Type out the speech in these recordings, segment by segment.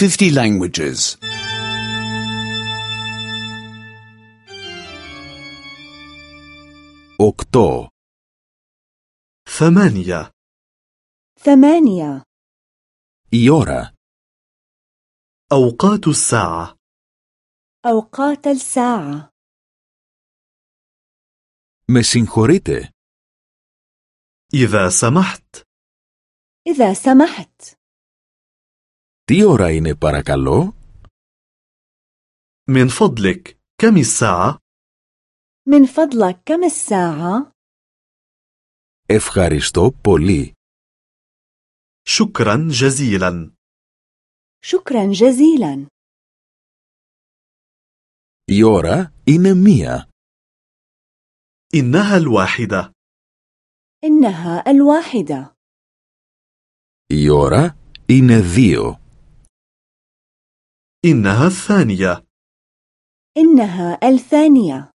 50 languages. 8. ثمانية ثمانية Η ώρα. أوقات الساعة أوقات الساعة Με συγχωρείτε. إذا سمحت إذا سمحت Τι ώρα είναι παρακαλώ? من فضلك كم الساعة؟ من فضلك كم الساعة؟ Ευχαριστώ πολύ. شكرا جزيلا شكرا جزيلا Η ώρα είναι μία. إنها الواحدة إنها الواحدة Η ώρα είναι δύο. إنها الثانية إنها الثانية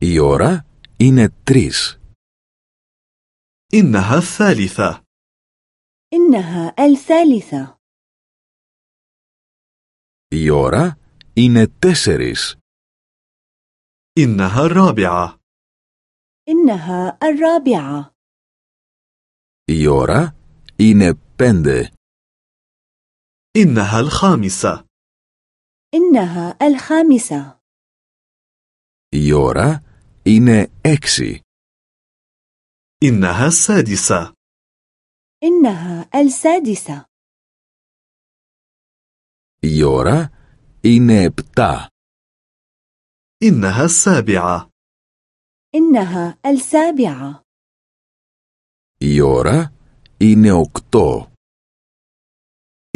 Η ώρα είναι τρεις. إنها الثالثة إنها الثالثة Η ώρα είναι τέσσερις. إنها الرابعة إنها الرابعة Η ώρα είναι πέντε. إنها الخامسة إنها الخامسة Η ώρα είναι έξι. إنها السادسة إنها السادسة Η ώρα είναι επτά. إنها السابعة إنها السابعة Η ώρα είναι οκτώ.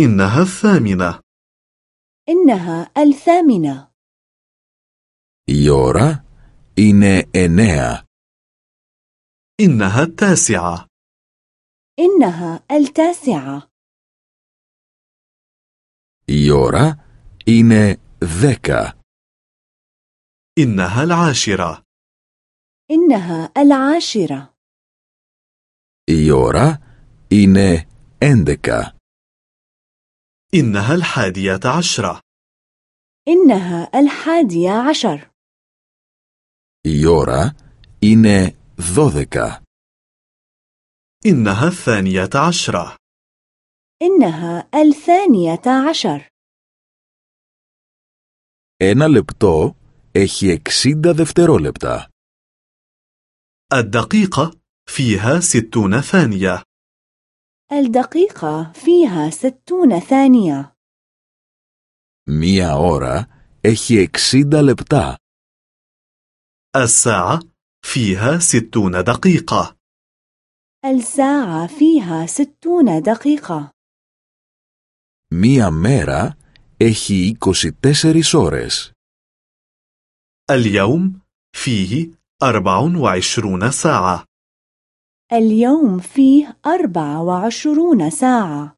إنها الثامنة إنها الثامنة Η ώρα είναι εννέα. إنها التاسعة إنها التاسعة Η ώρα είναι δέκα. إنها العاشرة إنها العاشرة Η ώρα είναι έντεκα. إنها الحادية عشرة إنها الحادية عشر Η ώρα είναι δώδεκα. إنها الثانية عشرة إنها الثانية عشر Ένα λεπτό έχει εξήντα δευτερόλεπτα. الدقيقة فيها ستون ثانية الدقيقة فيها ستون ثانية Μία ώρα έχει εξήντα λεπτά. الساعة فيها ستون دقيقة الساعة فيها ستون دقيقة Μία μέρα έχει 24 ώρες. اليوم فيه أربع وعشرون ساعة اليوم فيه أربع وعشرون ساعة.